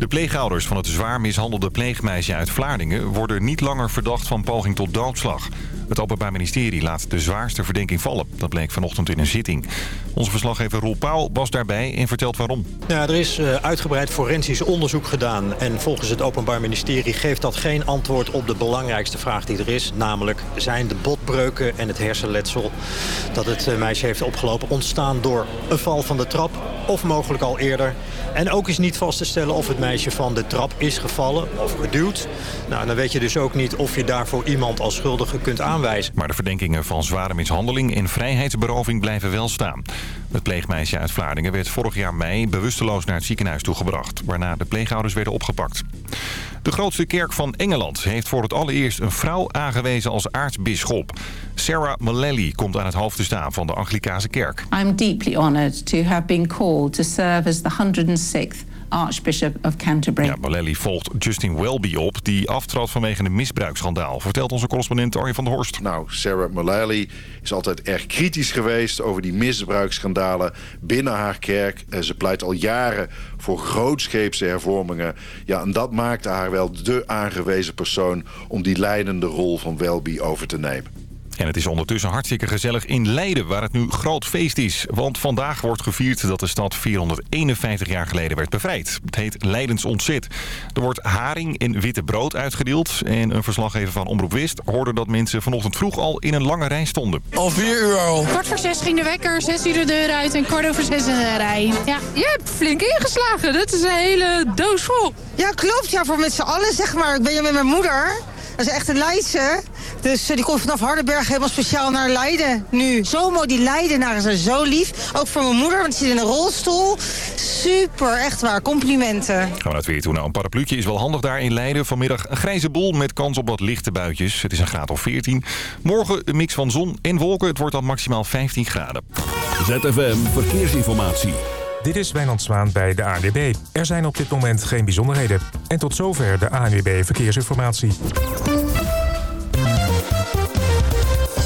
De pleegouders van het zwaar mishandelde pleegmeisje uit Vlaardingen... worden niet langer verdacht van poging tot doodslag. Het Openbaar Ministerie laat de zwaarste verdenking vallen. Dat bleek vanochtend in een zitting. Onze verslaggever Roel Pauw was daarbij en vertelt waarom. Ja, er is uh, uitgebreid forensisch onderzoek gedaan. En volgens het Openbaar Ministerie geeft dat geen antwoord op de belangrijkste vraag die er is. Namelijk, zijn de botbreuken en het hersenletsel dat het uh, meisje heeft opgelopen... ontstaan door een val van de trap of mogelijk al eerder. En ook is niet vast te stellen of het meisje van de trap is gevallen of geduwd. Nou, dan weet je dus ook niet of je daarvoor iemand als schuldige kunt aanwijzen. Maar de verdenkingen van zware mishandeling en vrijheidsberoving blijven wel staan. Het pleegmeisje uit Vlaardingen werd vorig jaar mei bewusteloos naar het ziekenhuis toegebracht... waarna de pleegouders werden opgepakt. De grootste kerk van Engeland heeft voor het allereerst een vrouw aangewezen als aartsbisschop. Sarah Mullally komt aan het hoofd te staan van de Anglikaanse kerk. I'm deeply honored to have been called to serve as the 106th Archbishop of Canterbury. Ja, Mullally volgt Justin Welby op, die aftrad vanwege een misbruiksschandaal. Vertelt onze correspondent Arjen van der Horst. Nou, Sarah Mullally is altijd erg kritisch geweest over die misbruiksschandalen binnen haar kerk. Ze pleit al jaren voor grootscheepse hervormingen. Ja, en dat maakte haar wel de aangewezen persoon om die leidende rol van Welby over te nemen. En het is ondertussen hartstikke gezellig in Leiden, waar het nu groot feest is. Want vandaag wordt gevierd dat de stad 451 jaar geleden werd bevrijd. Het heet Leidens Ontzet. Er wordt haring en witte brood uitgedeeld. En een verslaggever van Omroep West hoorde dat mensen vanochtend vroeg al in een lange rij stonden. Al vier uur al. Kwart voor zes ging de wekker, zes uur de deur uit en kwart over zes in de rij. Ja, je hebt flink ingeslagen. Dat is een hele doos vol. Ja, klopt. Ja, voor met z'n allen, zeg maar. Ik ben hier met mijn moeder. Dat is echt een Leidse. Dus die komt vanaf Hardenberg helemaal speciaal naar Leiden nu. Zo mooi, die Leidenaren zijn zo lief. Ook voor mijn moeder, want ze zit in een rolstoel. Super, echt waar. Complimenten. Gaan we naar het weer toe. Nou, een parapluutje is wel handig daar in Leiden. Vanmiddag een grijze bol met kans op wat lichte buitjes. Het is een graad of 14. Morgen een mix van zon en wolken. Het wordt dan maximaal 15 graden. ZFM Verkeersinformatie. Dit is Wijnand Zwaan bij de ANWB. Er zijn op dit moment geen bijzonderheden. En tot zover de ANWB Verkeersinformatie.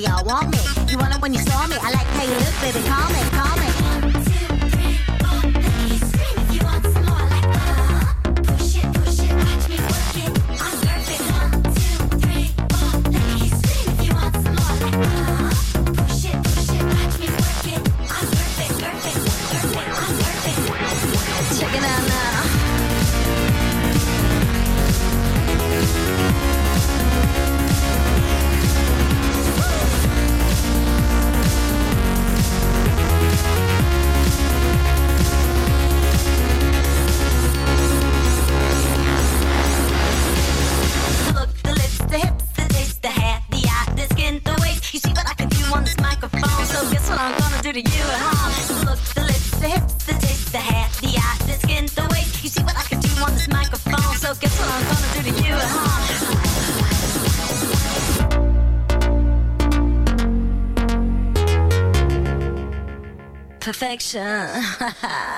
They all want me. You want it when you saw me. I like how you look, baby. Call me, call me. 神，哈哈。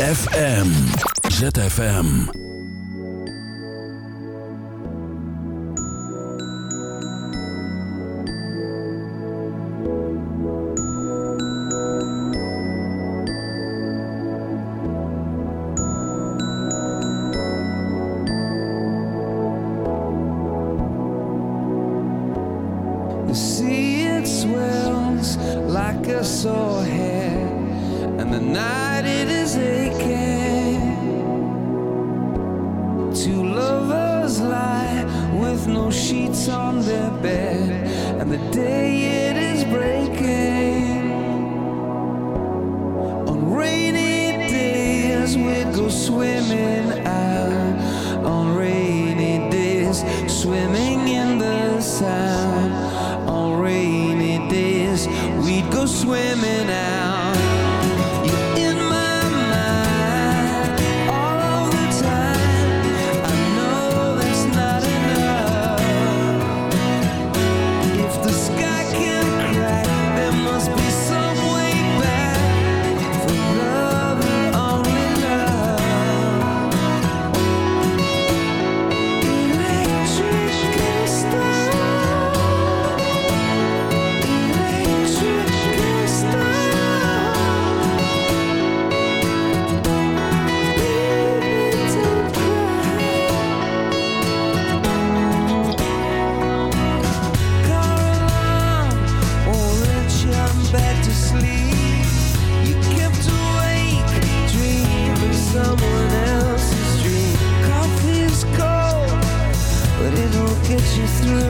ZFM. ZFM. The sea it swells like a sore head and the night it is aching. Two lovers lie with no sheets on their bed, and the day it is breaking. On rainy days, we go swimming. just through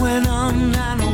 when I'm not alone.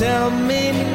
tell me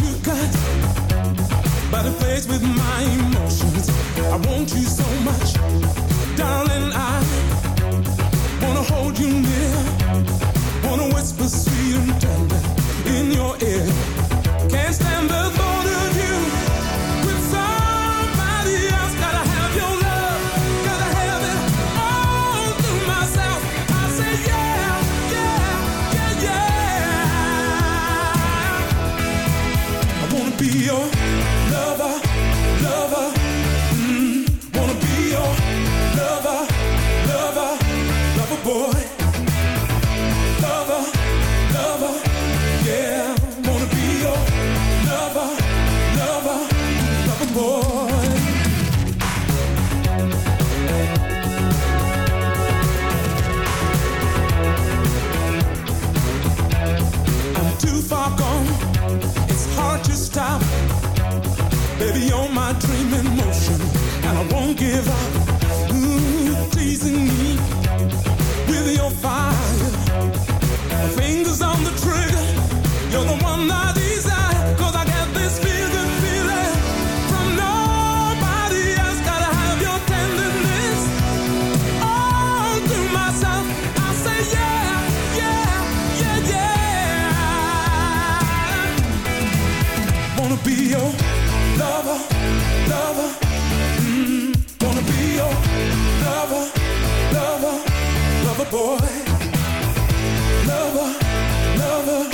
you But it plays with my emotions I want you so much. my dream in motion, and I won't give up. Mm, Ooh, teasing me with your fire, fingers on the trigger. You're the one that boy, lover, lover.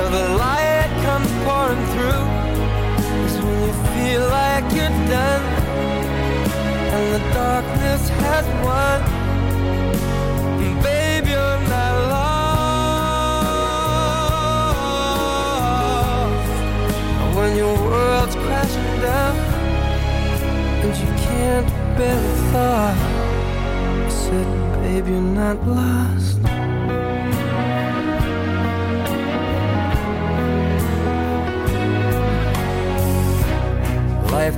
Till the light comes pouring through. Cause when you feel like you're done and the darkness has won, babe, you're not lost. When your world's crashing down and you can't bear the thought, I said, babe, you're not lost.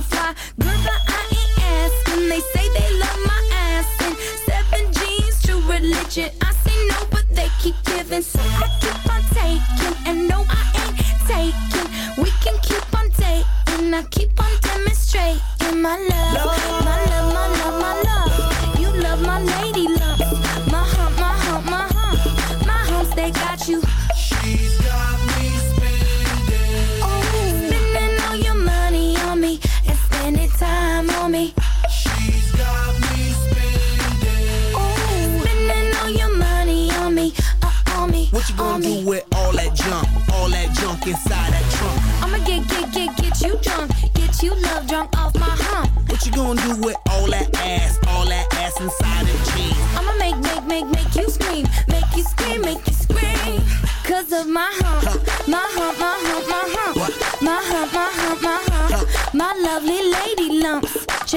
wearing fly. Girl, but I ain't asking. They say they love my ass. And seven jeans, true religion. I say no, but they keep giving. So I keep on taking. And no, I ain't taking. We can keep on dating. I keep on demonstrating my love.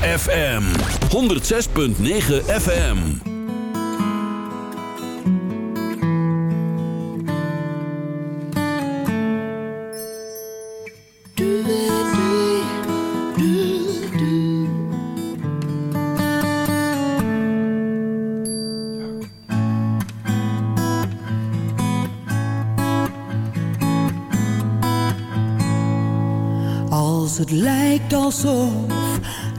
ZFM 106.9 FM. Het lijkt alsof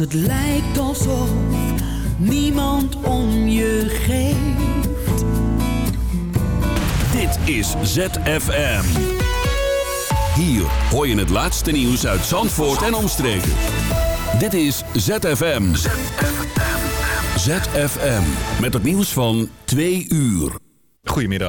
het lijkt alsof niemand om je geeft. Dit is ZFM. Hier hoor je het laatste nieuws uit Zandvoort en omstreken. Dit is ZFM. ZFM. Met het nieuws van 2 uur. Goedemiddag,